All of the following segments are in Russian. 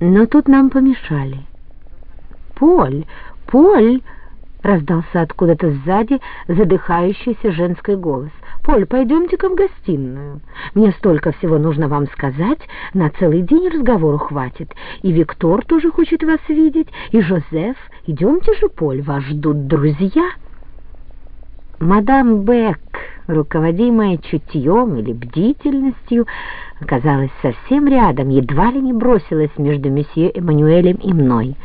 Но тут нам помешали. «Поль! Поль!» — раздался откуда-то сзади задыхающийся женский голос. «Поль, пойдемте-ка в гостиную. Мне столько всего нужно вам сказать, на целый день разговору хватит. И Виктор тоже хочет вас видеть, и Жозеф. Идемте же, Поль, вас ждут друзья». Мадам Бек, руководимая чутьем или бдительностью, оказалась совсем рядом, едва ли не бросилась между месье Эммануэлем и мной.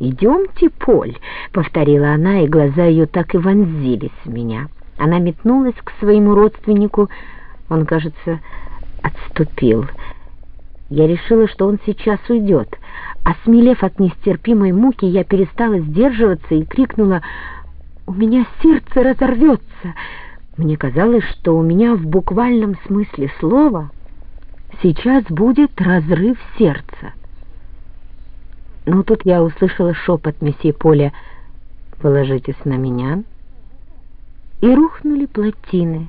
«Идемте, Поль», — повторила она, и глаза ее так и вонзились в меня. Она метнулась к своему родственнику, он, кажется, отступил. Я решила, что он сейчас уйдет. Осмелев от нестерпимой муки, я перестала сдерживаться и крикнула у меня сердце разорвется. Мне казалось, что у меня в буквальном смысле слова сейчас будет разрыв сердца. Но тут я услышала шепот месье Поля «Положитесь на меня». И рухнули плотины,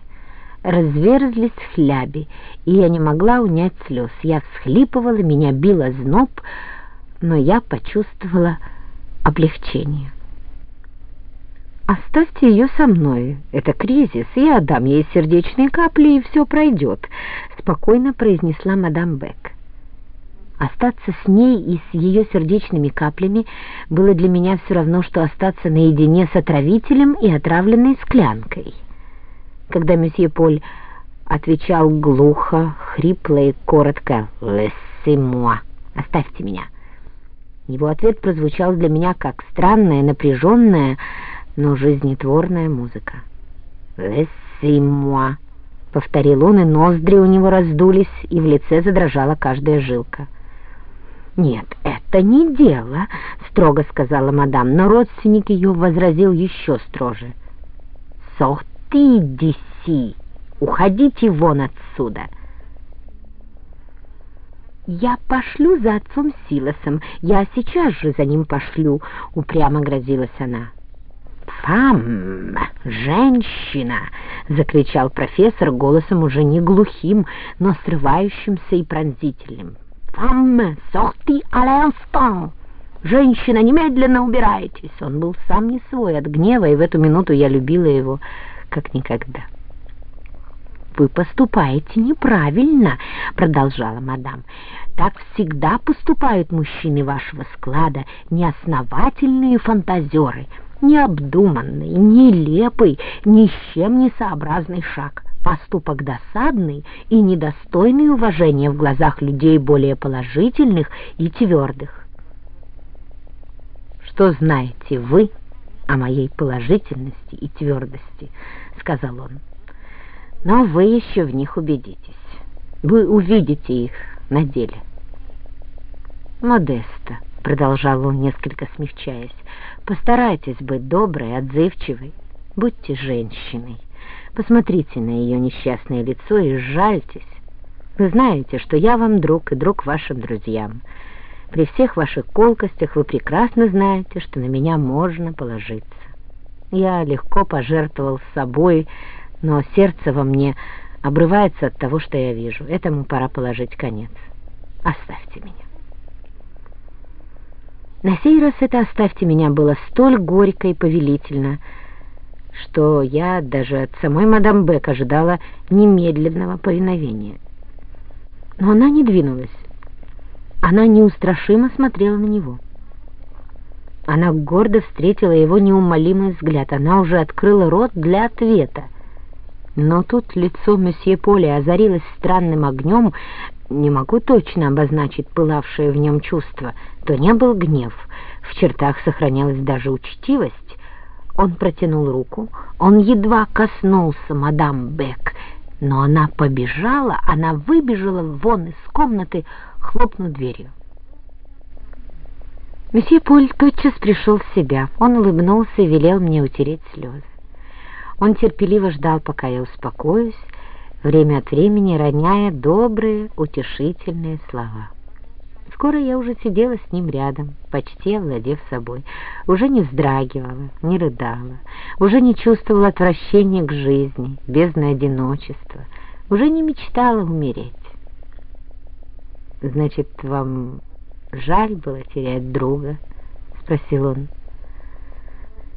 разверзлись хляби, и я не могла унять слез. Я всхлипывала, меня било зноб, но я почувствовала облегчение. «Оставьте ее со мной. Это кризис. Я отдам ей сердечные капли, и все пройдет», — спокойно произнесла мадам Бек. Остаться с ней и с ее сердечными каплями было для меня все равно, что остаться наедине с отравителем и отравленной склянкой. Когда месье Поль отвечал глухо, хрипло и коротко «Laissez-moi», «Оставьте меня», его ответ прозвучал для меня как странная, напряженная, но жизнетворная музыка. «Лесси-муа», — повторил он, и ноздри у него раздулись, и в лице задрожала каждая жилка. «Нет, это не дело», — строго сказала мадам, но родственник ее возразил еще строже. «Сорти диси! Уходите вон отсюда!» «Я пошлю за отцом Силосом, я сейчас же за ним пошлю», — упрямо грозилась она. «Фам! Женщина!» — закричал профессор голосом уже не глухим, но срывающимся и пронзительным. «Фам! Сорти l'instant! Женщина, немедленно убирайтесь!» Он был сам не свой от гнева, и в эту минуту я любила его как никогда. «Вы поступаете неправильно», — продолжала мадам. «Так всегда поступают мужчины вашего склада, неосновательные фантазеры» необдуманный, нелепый, ни с чем не сообразный шаг, поступок досадный и недостойный уважения в глазах людей более положительных и твердых. «Что знаете вы о моей положительности и твердости?» — сказал он. «Но вы еще в них убедитесь. Вы увидите их на деле». «Модеста», — продолжал он, несколько смягчаясь, Постарайтесь быть доброй, отзывчивой. Будьте женщиной. Посмотрите на ее несчастное лицо и сжальтесь. Вы знаете, что я вам друг и друг вашим друзьям. При всех ваших колкостях вы прекрасно знаете, что на меня можно положиться. Я легко пожертвовал собой, но сердце во мне обрывается от того, что я вижу. Этому пора положить конец. Оставьте меня. На сей раз это «оставьте меня» было столь горько и повелительно, что я даже от самой мадам Бек ожидала немедленного повиновения. Но она не двинулась. Она неустрашимо смотрела на него. Она гордо встретила его неумолимый взгляд. Она уже открыла рот для ответа. Но тут лицо месье Поля озарилось странным огнем, не могу точно обозначить пылавшее в нем чувство, то не был гнев, в чертах сохранялась даже учтивость. Он протянул руку, он едва коснулся мадам Бек, но она побежала, она выбежала вон из комнаты, хлопнув дверью. Месье Поль тотчас пришел в себя. Он улыбнулся и велел мне утереть слезы. Он терпеливо ждал, пока я успокоюсь, время от времени роняя добрые, утешительные слова. Скоро я уже сидела с ним рядом, почти овладев собой, уже не вздрагивала, не рыдала, уже не чувствовала отвращения к жизни, бездны одиночества, уже не мечтала умереть. «Значит, вам жаль было терять друга?» — спросил он.